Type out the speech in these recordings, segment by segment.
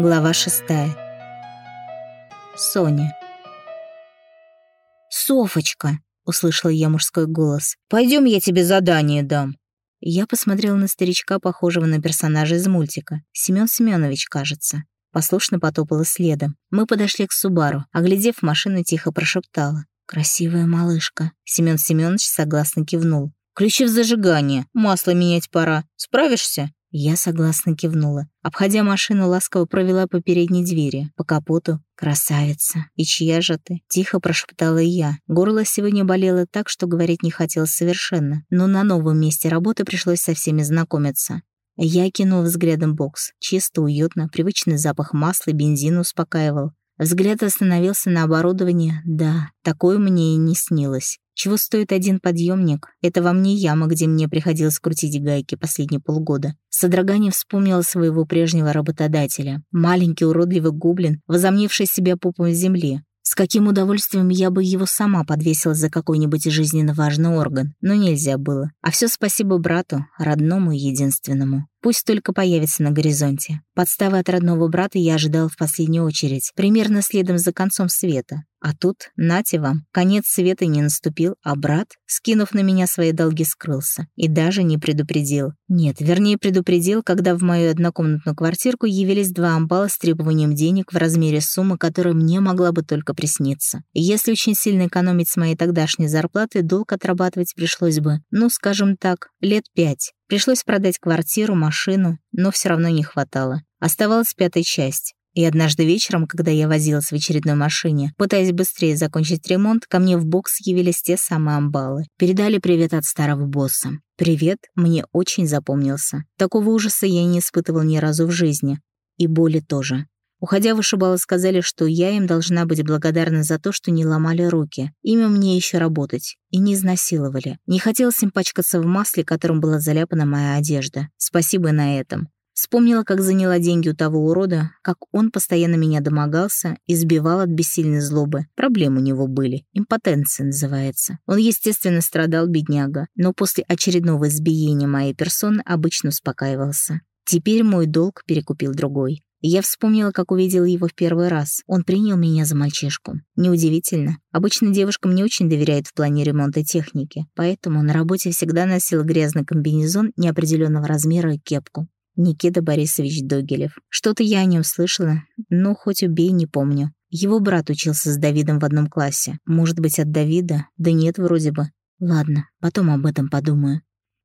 Глава шестая. Соня. «Софочка!» — услышала я мужской голос. «Пойдем, я тебе задание дам». Я посмотрела на старичка, похожего на персонажа из мультика. Семён Семёнович, кажется. Послушно потопала следом. Мы подошли к Субару. Оглядев машину, тихо прошептала. «Красивая малышка». Семён Семёнович согласно кивнул. «Ключи в зажигание. Масло менять пора. Справишься?» Я согласно кивнула. Обходя машину, ласково провела по передней двери, по капоту. «Красавица! И чья же ты?» — тихо прошептала я. Горло сегодня болело так, что говорить не хотелось совершенно. Но на новом месте работы пришлось со всеми знакомиться. Я кинул взглядом бокс. Чисто, уютно, привычный запах масла и бензина успокаивал. Взгляд остановился на оборудовании. Да, такое мне и не снилось. Чего стоит один подъемник? Это вам не яма, где мне приходилось крутить гайки последние полгода. Содрогание вспомнила своего прежнего работодателя. Маленький уродливый гоблин, возомнивший себя пупом в земле. С каким удовольствием я бы его сама подвесила за какой-нибудь жизненно важный орган, но нельзя было. А все спасибо брату, родному и единственному. Пусть только появится на горизонте. Подставы от родного брата я ожидал в последнюю очередь, примерно следом за концом света. А тут, нате вам, конец света не наступил, а брат, скинув на меня свои долги, скрылся. И даже не предупредил. Нет, вернее, предупредил, когда в мою однокомнатную квартирку явились два амбала с требованием денег в размере суммы, которая мне могла бы только присниться. Если очень сильно экономить с моей тогдашней зарплаты, долг отрабатывать пришлось бы, ну, скажем так, лет пять. Пришлось продать квартиру, машину, но все равно не хватало. Оставалась пятая часть. И однажды вечером, когда я возилась в очередной машине, пытаясь быстрее закончить ремонт, ко мне в бокс явились те самые амбалы. Передали привет от старого босса. Привет мне очень запомнился. Такого ужаса я не испытывал ни разу в жизни. И боли тоже. Уходя, вышибалы сказали, что я им должна быть благодарна за то, что не ломали руки. Ими мне еще работать. И не изнасиловали. Не хотелось им пачкаться в масле, которым была заляпана моя одежда. Спасибо на этом. Вспомнила, как заняла деньги у того урода, как он постоянно меня домогался, избивал от бессильной злобы. Проблемы у него были. Импотенция называется. Он, естественно, страдал, бедняга, но после очередного избиения моей персоны обычно успокаивался. Теперь мой долг перекупил другой. Я вспомнила, как увидела его в первый раз. Он принял меня за мальчишку. Неудивительно. Обычно девушкам не очень доверяют в плане ремонта техники, поэтому на работе всегда носил грязный комбинезон неопределенного размера и кепку. Никита Борисович Догилев. Что-то я о нем слышала, но хоть убей, не помню. Его брат учился с Давидом в одном классе. Может быть, от Давида? Да нет, вроде бы. Ладно, потом об этом подумаю.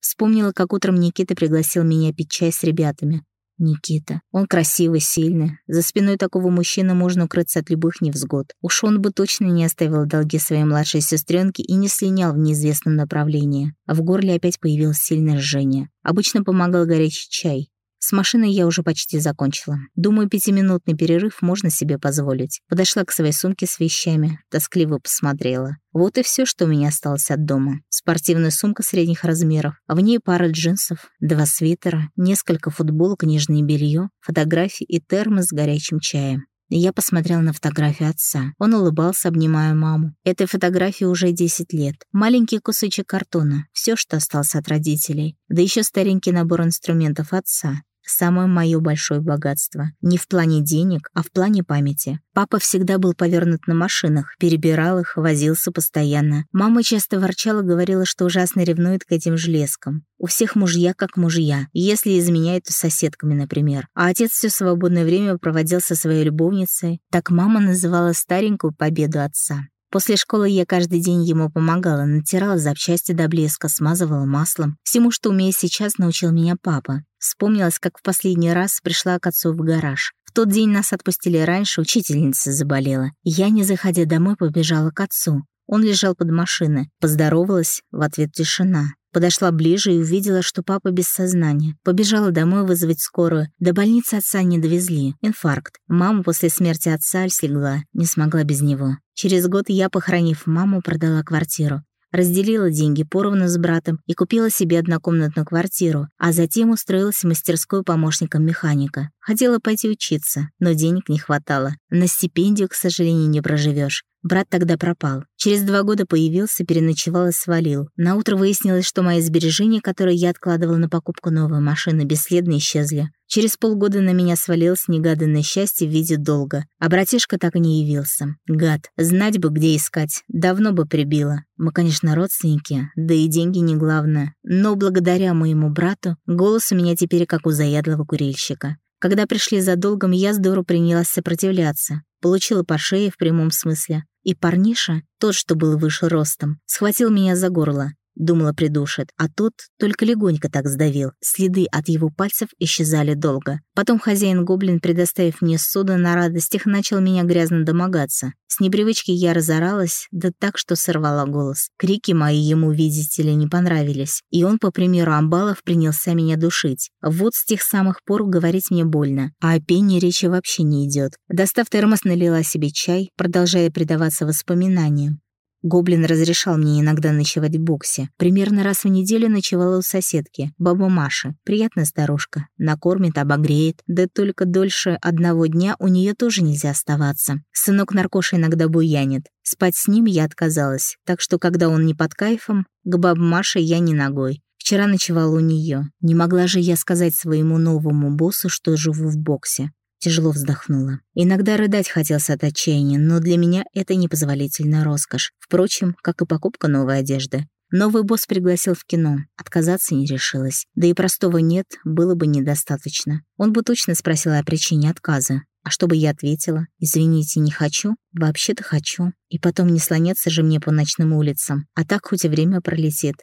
Вспомнила, как утром Никита пригласил меня пить чай с ребятами. Никита. Он красивый, сильный. За спиной такого мужчины можно укрыться от любых невзгод. Уж он бы точно не оставил долги своей младшей сестренке и не слинял в неизвестном направлении. А в горле опять появилось сильное жжение. Обычно помогал горячий чай. С машиной я уже почти закончила. Думаю, пятиминутный перерыв можно себе позволить. Подошла к своей сумке с вещами, тоскливо посмотрела. Вот и все, что у меня осталось от дома. Спортивная сумка средних размеров, а в ней пара джинсов, два свитера, несколько футболок, нижнее белье, фотографии и термос с горячим чаем. Я посмотрела на фотографию отца. Он улыбался, обнимая маму. Этой фотографии уже 10 лет. Маленький кусочек картона. Все, что осталось от родителей. Да еще старенький набор инструментов отца самое мое большое богатство. Не в плане денег, а в плане памяти. Папа всегда был повернут на машинах, перебирал их, возился постоянно. Мама часто ворчала, говорила, что ужасно ревнует к этим железкам. У всех мужья как мужья, если изменяют, то соседками, например. А отец все свободное время проводил со своей любовницей. Так мама называла старенькую победу отца. После школы я каждый день ему помогала, натирала запчасти до блеска, смазывала маслом. Всему, что умею сейчас, научил меня папа. Вспомнилось, как в последний раз пришла к отцу в гараж. В тот день нас отпустили раньше, учительница заболела. Я, не заходя домой, побежала к отцу. Он лежал под машиной. Поздоровалась, в ответ тишина. Подошла ближе и увидела, что папа без сознания. Побежала домой вызвать скорую. До больницы отца не довезли. Инфаркт. Мама после смерти отца слегла. Не смогла без него. Через год я, похоронив маму, продала квартиру. Разделила деньги поровну с братом и купила себе однокомнатную квартиру, а затем устроилась в мастерскую помощником механика. Хотела пойти учиться, но денег не хватало. На стипендию, к сожалению, не проживешь. Брат тогда пропал. Через два года появился, переночевал и свалил. На утро выяснилось, что мои сбережения, которые я откладывала на покупку новой машины, бесследно исчезли. Через полгода на меня свалилось негаданное счастье в виде долга. А братишка так и не явился. Гад. Знать бы, где искать. Давно бы прибило. Мы, конечно, родственники, да и деньги не главное. Но благодаря моему брату голос у меня теперь как у заядлого курильщика. Когда пришли за долгом, я здорово принялась сопротивляться. Получила по шее в прямом смысле. И парниша, тот, что был выше ростом, схватил меня за горло. Думала, придушит, а тот только легонько так сдавил. Следы от его пальцев исчезали долго. Потом хозяин-гоблин, предоставив мне суда на радостях, начал меня грязно домогаться. С непривычки я разоралась, да так, что сорвала голос. Крики мои ему, видите ли, не понравились. И он, по примеру амбалов, принялся меня душить. Вот с тех самых пор говорить мне больно. А о пении речи вообще не идет. Достав термос, налила себе чай, продолжая предаваться воспоминаниям. Гоблин разрешал мне иногда ночевать в боксе. Примерно раз в неделю ночевала у соседки, баба Маши. Приятная старушка. Накормит, обогреет. Да только дольше одного дня у нее тоже нельзя оставаться. Сынок наркоша иногда буянит. Спать с ним я отказалась, так что когда он не под кайфом, к бабе Маше я не ногой. Вчера ночевала у нее. Не могла же я сказать своему новому боссу, что живу в боксе. Тяжело вздохнула. Иногда рыдать хотелось от отчаяния, но для меня это непозволительная роскошь. Впрочем, как и покупка новой одежды. Новый босс пригласил в кино. Отказаться не решилась. Да и простого «нет» было бы недостаточно. Он бы точно спросил о причине отказа. А что бы я ответила? «Извините, не хочу?» «Вообще-то хочу. И потом не слоняться же мне по ночным улицам. А так хоть и время пролетит.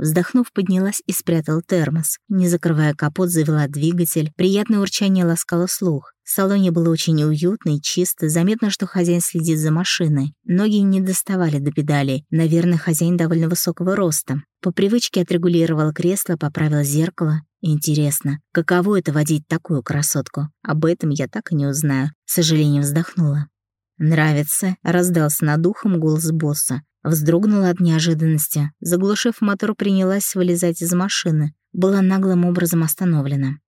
Вздохнув, поднялась и спрятала термос. Не закрывая капот, завела двигатель. Приятное урчание ласкало слух. В салоне было очень уютно и чисто. Заметно, что хозяин следит за машиной. Ноги не доставали до педалей. Наверное, хозяин довольно высокого роста. По привычке отрегулировала кресло, поправила зеркало. Интересно, каково это водить такую красотку? Об этом я так и не узнаю. С сожалением вздохнула. «Нравится», — раздался над ухом голос босса. Вздрогнула от неожиданности. Заглушив мотор, принялась вылезать из машины. Была наглым образом остановлена.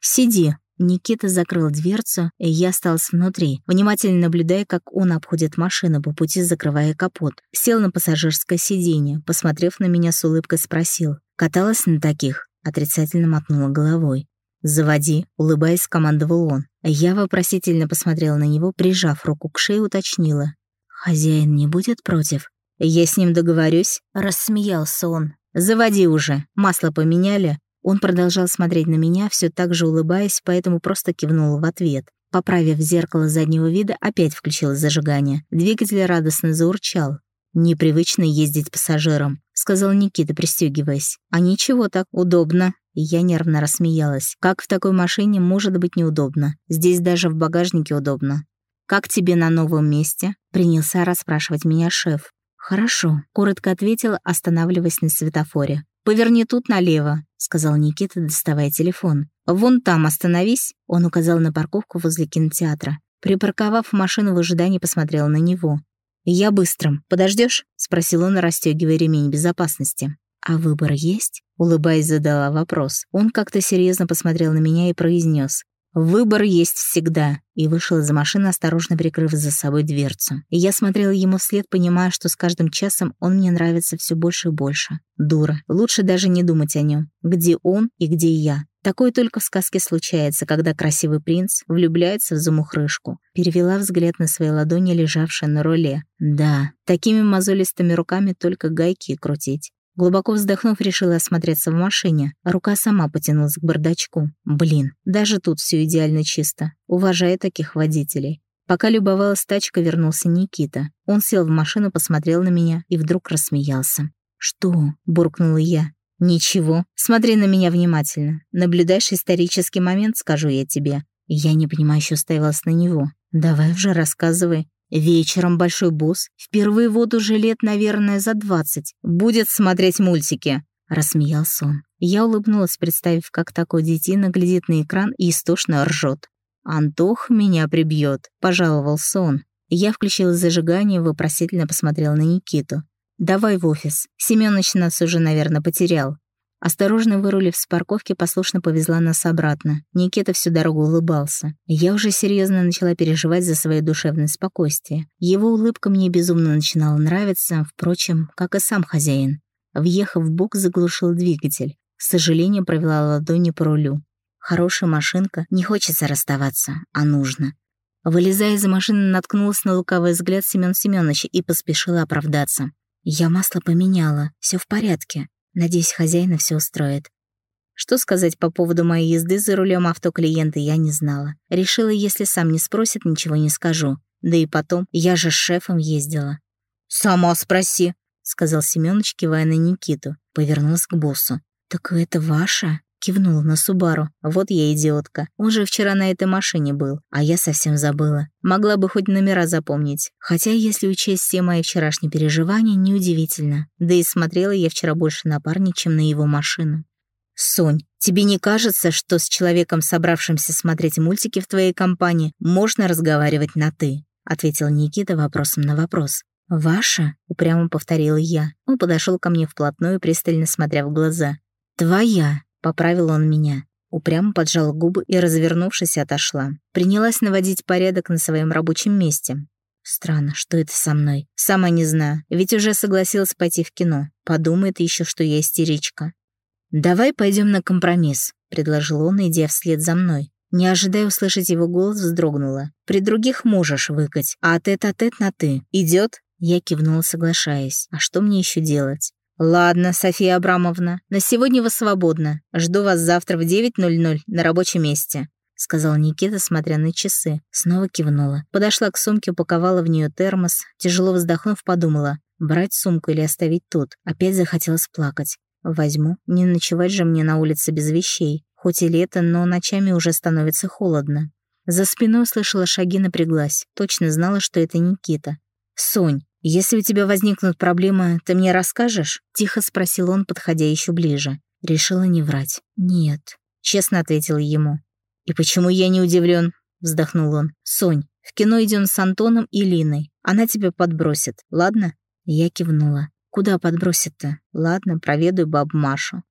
«Сиди!» Никита закрыл дверцу, и я осталась внутри, внимательно наблюдая, как он обходит машину по пути, закрывая капот. Сел на пассажирское сиденье, посмотрев на меня с улыбкой, спросил. «Каталась на таких?» Отрицательно мотнула головой. «Заводи», — улыбаясь, командовал он. Я вопросительно посмотрела на него, прижав руку к шее, уточнила. «Хозяин не будет против?» «Я с ним договорюсь», — рассмеялся он. «Заводи уже, масло поменяли». Он продолжал смотреть на меня, все так же улыбаясь, поэтому просто кивнул в ответ. Поправив зеркало заднего вида, опять включил зажигание. Двигатель радостно заурчал. «Непривычно ездить пассажиром», — сказал Никита, пристегиваясь. «А ничего так, удобно». Я нервно рассмеялась. «Как в такой машине может быть неудобно? Здесь даже в багажнике удобно». «Как тебе на новом месте?» — принялся расспрашивать меня шеф. «Хорошо», — коротко ответила, останавливаясь на светофоре. «Поверни тут налево», — сказал Никита, доставая телефон. «Вон там остановись», — он указал на парковку возле кинотеатра. Припарковав машину в ожидании, посмотрел на него. «Я быстрым. Подождешь? спросил он, расстегивая ремень безопасности. «А выбор есть?» — улыбаясь, задала вопрос. Он как-то серьезно посмотрел на меня и произнес: Выбор есть всегда. И вышел из машины, осторожно прикрыв за собой дверцу. И я смотрела ему вслед, понимая, что с каждым часом он мне нравится все больше и больше. Дура. Лучше даже не думать о нем. Где он и где я. Такое только в сказке случается, когда красивый принц влюбляется в замухрышку. Перевела взгляд на свои ладони, лежавшие на руле. Да, такими мозолистыми руками только гайки крутить. Глубоко вздохнув, решила осмотреться в машине. Рука сама потянулась к бардачку. Блин, даже тут все идеально чисто. Уважаю таких водителей. Пока любовалась тачка, вернулся Никита. Он сел в машину, посмотрел на меня и вдруг рассмеялся. «Что?» — буркнула я. «Ничего. Смотри на меня внимательно. Наблюдаешь исторический момент, скажу я тебе». Я не непонимающе уставилась на него. «Давай уже рассказывай». Вечером большой босс, впервые вот уже лет, наверное, за двадцать, будет смотреть мультики. Рассмеялся он. Я улыбнулась, представив, как такой детина глядит на экран и истошно ржет. «Антох меня прибьет», — пожаловался он. Я включила зажигание и вопросительно посмотрела на Никиту. «Давай в офис. Семёныч нас уже, наверное, потерял». Осторожно вырулив с парковки, послушно повезла нас обратно. Никита всю дорогу улыбался. Я уже серьезно начала переживать за свое душевное спокойствие. Его улыбка мне безумно начинала нравиться, впрочем, как и сам хозяин. Въехав в бок, заглушил двигатель. С сожалением провела ладонью по рулю. Хорошая машинка, не хочется расставаться, а нужно. Вылезая из машины, наткнулась на лукавый взгляд Семён Семёновича и поспешила оправдаться. Я масло поменяла, все в порядке. Надеюсь, хозяина все устроит. Что сказать по поводу моей езды за рулем авто клиента я не знала. Решила, если сам не спросит, ничего не скажу. Да и потом, я же с шефом ездила. «Сама спроси», — сказал Семёныч, кивая на Никиту. Повернулась к боссу. «Так это ваша?» Кивнула на Субару. Вот я идиотка. Он же вчера на этой машине был, а я совсем забыла. Могла бы хоть номера запомнить. Хотя, если учесть все мои вчерашние переживания, неудивительно. Да и смотрела я вчера больше на парня, чем на его машину. «Сонь, тебе не кажется, что с человеком, собравшимся смотреть мультики в твоей компании, можно разговаривать на «ты»?» — ответил Никита вопросом на вопрос. «Ваша?» — упрямо повторила я. Он подошел ко мне вплотную, пристально смотря в глаза. «Твоя», Поправил он меня. Упрямо поджал губы и, развернувшись, отошла. Принялась наводить порядок на своем рабочем месте. Странно, что это со мной? Сама не знаю, ведь уже согласилась пойти в кино. Подумает еще, что я истеричка. «Давай пойдем на компромисс», — предложил он, идя вслед за мной. Не ожидая услышать его голос, вздрогнула. «При других можешь выкать, а тет-а-тет на «ты». Идет?» Я кивнула, соглашаясь. «А что мне еще делать?» «Ладно, София Абрамовна, на сегодня вы свободны. Жду вас завтра в 9.00 на рабочем месте», — сказал Никита, смотря на часы. Снова кивнула. Подошла к сумке, упаковала в нее термос. Тяжело вздохнув, подумала, брать сумку или оставить тут. Опять захотелось плакать. Возьму. Не ночевать же мне на улице без вещей. Хоть и лето, но ночами уже становится холодно. За спиной услышала шаги, напряглась. Точно знала, что это Никита. «Сонь, «Если у тебя возникнут проблемы, ты мне расскажешь?» — тихо спросил он, подходя еще ближе. Решила не врать. «Нет», — честно ответила ему. «И почему я не удивлен? вздохнул он. «Сонь, в кино идем с Антоном и Линой. Она тебя подбросит, ладно?» Я кивнула. «Куда подбросит-то? Ладно, проведу бабу Машу».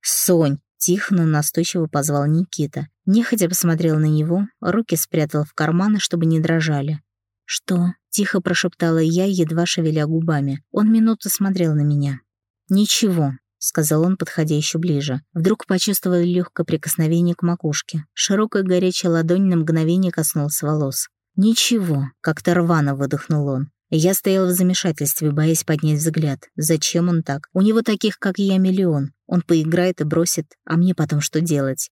«Сонь!» — тихо, но настойчиво позвал Никита. Нехотя посмотрел на него, руки спрятал в карманы, чтобы не дрожали. «Что?» — тихо прошептала я, едва шевеля губами. Он минуту смотрел на меня. «Ничего», — сказал он, подходя еще ближе. Вдруг почувствовал легкое прикосновение к макушке. Широкая горячая ладонь на мгновение коснулась волос. «Ничего», — как-то рвано выдохнул он. Я стояла в замешательстве, боясь поднять взгляд. Зачем он так? У него таких, как я, миллион. Он поиграет и бросит, а мне потом что делать?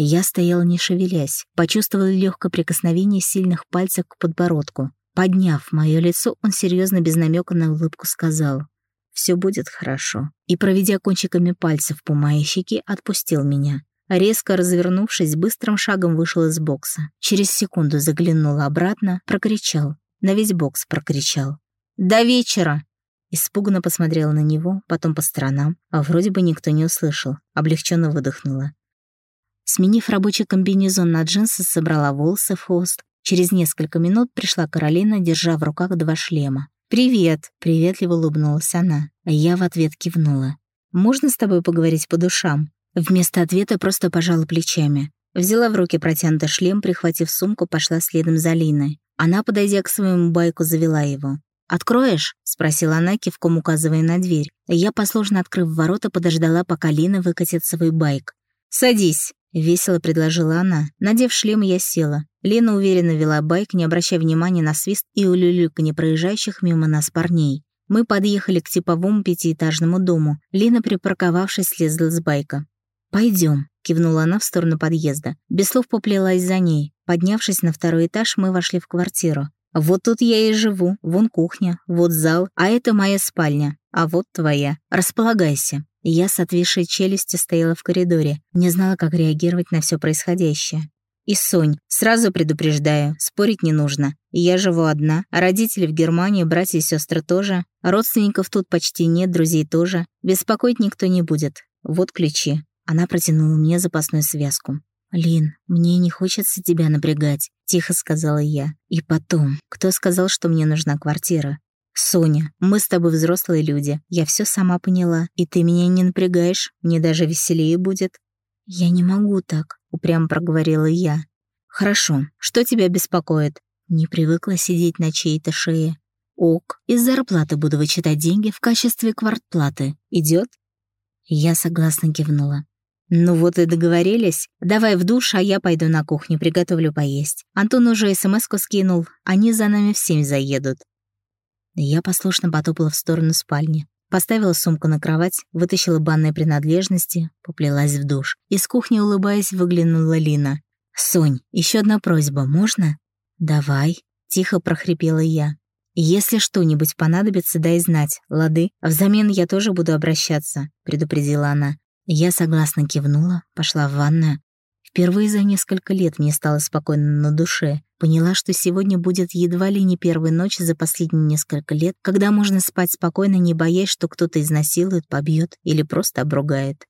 Я стояла не шевелясь, почувствовала легкое прикосновение сильных пальцев к подбородку. Подняв мое лицо, он серьезно без намека на улыбку сказал «Все будет хорошо». И, проведя кончиками пальцев по моей щеке, отпустил меня. Резко развернувшись, быстрым шагом вышел из бокса. Через секунду заглянул обратно, прокричал. На весь бокс прокричал. «До вечера!» Испуганно посмотрела на него, потом по сторонам, а вроде бы никто не услышал. Облегченно выдохнула. Сменив рабочий комбинезон на джинсы, собрала волосы в хвост. Через несколько минут пришла Каролина, держа в руках два шлема. «Привет!» — приветливо улыбнулась она. А я в ответ кивнула. «Можно с тобой поговорить по душам?» Вместо ответа просто пожала плечами. Взяла в руки протянутый шлем, прихватив сумку, пошла следом за Линой. Она, подойдя к своему байку, завела его. «Откроешь?» — спросила она, кивком указывая на дверь. Я, послушно открыв ворота, подождала, пока Лина выкатит свой байк. «Садись!» — весело предложила она. Надев шлем, я села. Лена уверенно вела байк, не обращая внимания на свист и улюлюканье проезжающих мимо нас парней. Мы подъехали к типовому пятиэтажному дому. Лена, припарковавшись, слезла с байка. Пойдем, кивнула она в сторону подъезда. Без слов поплелась за ней. Поднявшись на второй этаж, мы вошли в квартиру. «Вот тут я и живу. Вон кухня, вот зал, а это моя спальня, а вот твоя. Располагайся». Я с отвисшей челюстью стояла в коридоре, не знала, как реагировать на все происходящее. И Сонь, сразу предупреждаю, спорить не нужно. Я живу одна, а родители в Германии, братья и сестры тоже. Родственников тут почти нет, друзей тоже. Беспокоить никто не будет. Вот ключи. Она протянула мне запасную связку. «Лин, мне не хочется тебя напрягать», — тихо сказала я. «И потом, кто сказал, что мне нужна квартира? «Соня, мы с тобой взрослые люди. Я все сама поняла. И ты меня не напрягаешь. Мне даже веселее будет». «Я не могу так», — упрямо проговорила я. «Хорошо. Что тебя беспокоит?» Не привыкла сидеть на чьей-то шее. «Ок, из зарплаты буду вычитать деньги в качестве квартплаты. Идет? Я согласно кивнула. «Ну вот и договорились. Давай в душ, а я пойду на кухню, приготовлю поесть. Антон уже смс-ку скинул, они за нами в семь заедут». Я послушно потопала в сторону спальни. Поставила сумку на кровать, вытащила банные принадлежности, поплелась в душ. Из кухни, улыбаясь, выглянула Лина. «Сонь, еще одна просьба, можно?» «Давай», — тихо прохрипела я. «Если что-нибудь понадобится, дай знать, лады. Взамен я тоже буду обращаться», — предупредила она. Я согласно кивнула, пошла в ванную. Впервые за несколько лет мне стало спокойно на душе. Поняла, что сегодня будет едва ли не первая ночь за последние несколько лет, когда можно спать спокойно, не боясь, что кто-то изнасилует, побьет или просто обругает.